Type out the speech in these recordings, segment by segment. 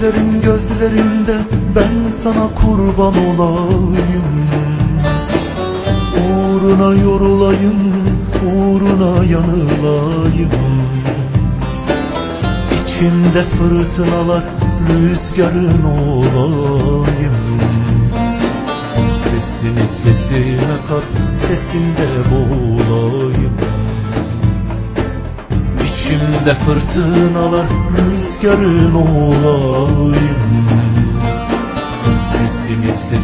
Gözlerin gözlerinde ben sana kurban olayım Uğruna yorulayım, uğruna yanılayım İçimde fırtınalar, rüzgarın olayım Sesini sesime kat, sesinde boğulayım İçimde fırtınalar, rüzgarın olayım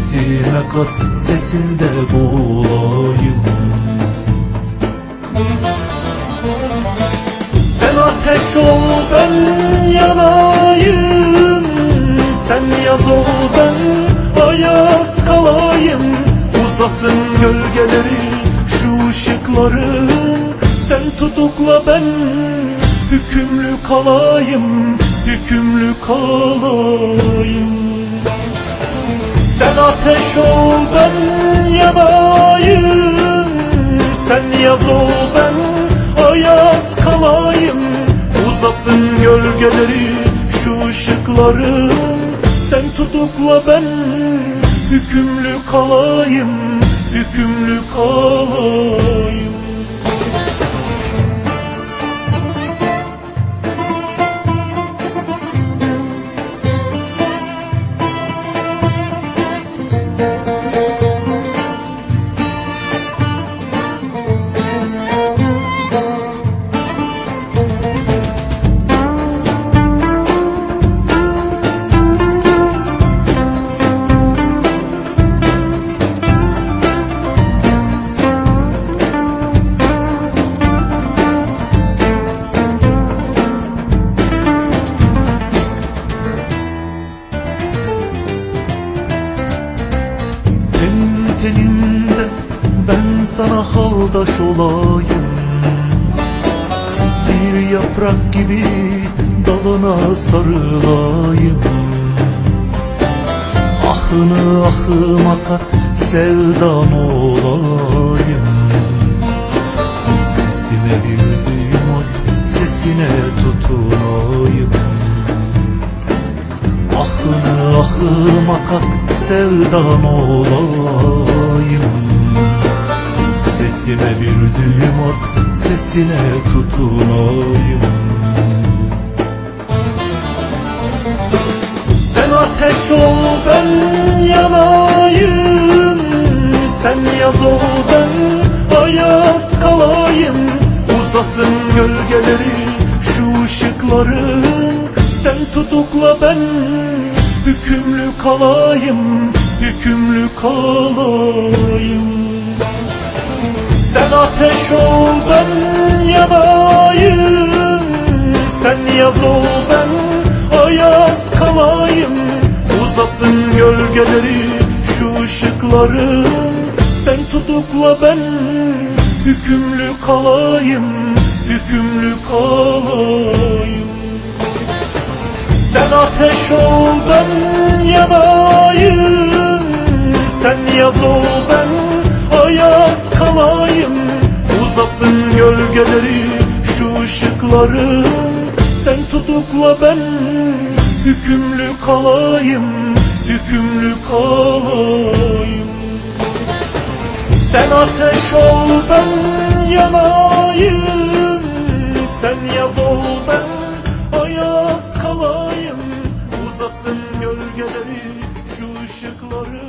Sesini sesime kat, sesinde boğulayım. Sen ateş ol, ben yanayım. Sen yaz ol, ben ayaz kalayım. Uzasın gölgeleri, şu ışıkların Sen tutukla ben hükümlü kalayım Hükümlü kalayım Sen ateş ol, ben yanayım Sen yaz ol, ben ayaz kalayım. Uzasın gölgeleri şu ışıkların Sen tutukla ben hükümlü kalayım. Hükümlü kalayım Teninde ben sana haldaş olayım. Bir yaprak gibi dalına sarılayım. Ahını ahıma kat sevdan olayım ahıma kat sevdan olayım. Sesime bir düğüm at sesine tutunayım. Sen ateş ol ben yanayım. Sen yaz ol ben ayaz kalayım. Uzasın gölgeleri şu ışıkların. Sen tutukla ben hükümlü kalayım Hükümlü kalayım. Sen ateş ol ben yanayım Sen yaz ol ben ayaz kalayım. Uzasın gölgeleri şu ışıkların Sen tutukla ben hükümlü kalayım Hükümlü kalayım ateş ol ben yanayım Sen yaz ol ben ayaz kalayım. Uzasın gölgeleri şu ışıkların Sen tutukla ben hükümlü kalayım. Hükümlü kalayım. Sen ateş ol ben yanayım Sen yaz ol Dudakları